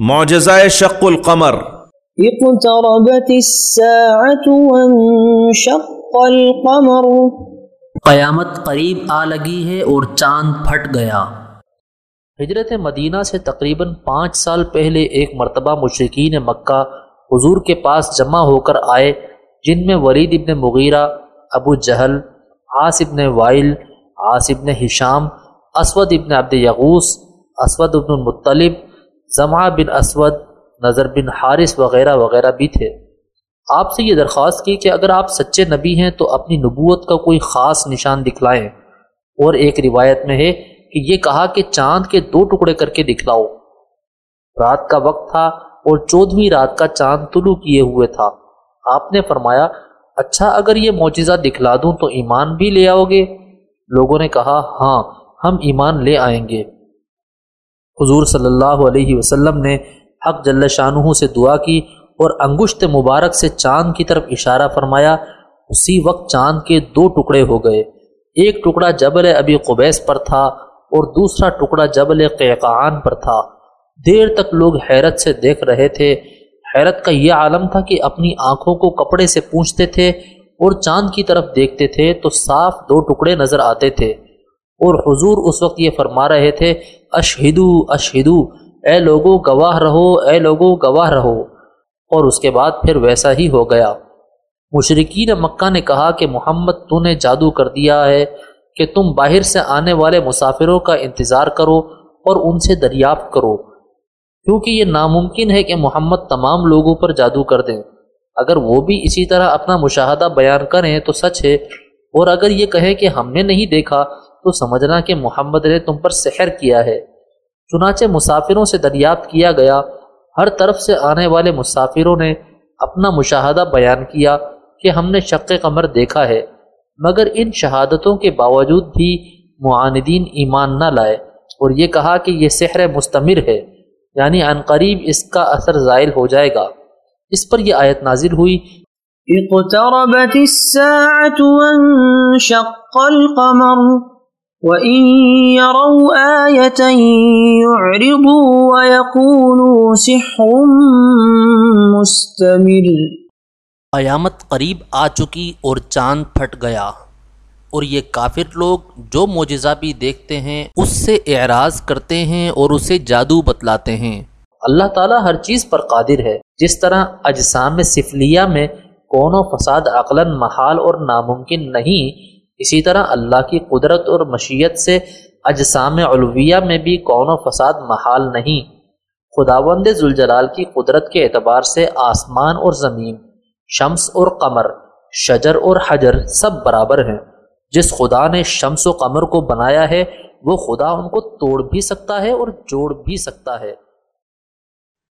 معجزہ شق القمر۔ اقتربت الساعة وانشق القمر۔ قیامت قریب آ لگی ہے اور چاند پھٹ گیا۔ ہجرت مدینہ سے تقریباً پانچ سال پہلے ایک مرتبہ مشرقین مکہ حضور کے پاس جمع ہو کر آئے جن میں ولید ابن مغیرہ ابو جہل عاص ابن وائل عاص ابن حشام اسود ابن عبد یغوس اسود ابن المطلب زمع بن اسود، نظر بن حارث وغیرہ وغیرہ بھی تھے۔ آپ سے یہ درخواست کی کہ اگر آپ سچے نبی ہیں تو اپنی نبوت کا کوئی خاص نشان دکھلائیں۔ اور ایک روایت میں ہے کہ یہ کہا کہ چاند کے دو ٹکڑے کر کے دکھلاؤ۔ رات کا وقت تھا اور چودھویں رات کا چاند طلوع کیے ہوئے تھا۔ آپ نے فرمایا اچھا اگر یہ معجزہ دکھلا دوں تو ایمان بھی لے آؤ گے۔ لوگوں نے کہا ہاں ہم ایمان لے آئیں گے۔ حضور صلی اللہ علیہ وسلم نے حق جل شاہ سے دعا کی اور انگشت مبارک سے چاند کی طرف اشارہ فرمایا، اسی وقت چاند کے دو ٹکڑے ہو گئے۔ ایک ٹکڑا جبل ابی قبیس پر تھا اور دوسرا ٹکڑا جبل قیقان پر تھا۔ دیر تک لوگ حیرت سے دیکھ رہے تھے۔ حیرت کا یہ عالم تھا کہ اپنی آنکھوں کو کپڑے سے پونچھتے تھے اور چاند کی طرف دیکھتے تھے تو صاف دو ٹکڑے نظر آتے تھے۔ اور حضور اس وقت یہ فرما رہے تھے، اشہدو اشہدو، اے لوگوں گواہ رہو، اے لوگوں گواہ رہو. اور اس کے بعد پھر ویسا ہی ہو گیا۔ مشرقین مکہ نے کہا کہ، محمد، تو نے جادو کر دیا ہے کہ تم باہر سے آنے والے مسافروں کا انتظار کرو اور ان سے دریافت کرو، کیونکہ یہ ناممکن ہے کہ محمد تمام لوگوں پر جادو کر دیں۔ اگر وہ بھی اسی طرح اپنا مشاہدہ بیان کریں تو سچ ہے، اور اگر یہ کہیں کہ ہم نے نہیں دیکھا تو سمجھنا کہ محمد نے تم پر سحر کیا ہے۔ چنانچہ مسافروں سے دریافت کیا گیا۔ ہر طرف سے آنے والے مسافروں نے اپنا مشاہدہ بیان کیا کہ ہم نے شق قمر دیکھا ہے، مگر ان شہادتوں کے باوجود بھی معاندین ایمان نہ لائے۔ اور یہ کہا کہ یہ سحر مستمر ہے یعنی عنقریب اس کا اثر زائل ہو جائے گا۔ اس پر یہ آیت نازل ہوئی۔ اقتربت الساعة وانشق القمر۔ وَإِن يَرَوْا آيَةً يُعْرِضُوا وَيَقُولُوا سِحْرٌ مُسْتَمِرٌ۔ قیامت قریب آ چکی اور چاند پھٹ گیا۔ اور یہ کافر لوگ جو معجزہ بھی دیکھتے ہیں، اس سے اعراض کرتے ہیں اور اسے جادو بتلاتے ہیں۔ اللہ تعالیٰ ہر چیز پر قادر ہے۔ جس طرح اجسام سفلیہ میں کون و فساد عقلاً محال اور ناممکن نہیں اسی طرح اللہ کی قدرت اور مشیت سے اجسام علویہ میں بھی کون و فساد محال نہیں۔ خداوند ذوالجلال کی قدرت کے اعتبار سے آسمان اور زمین، شمس اور قمر، شجر اور حجر سب برابر ہیں۔ جس خدا نے شمس و قمر کو بنایا ہے، وہ خدا ان کو توڑ بھی سکتا ہے اور جوڑ بھی سکتا ہے۔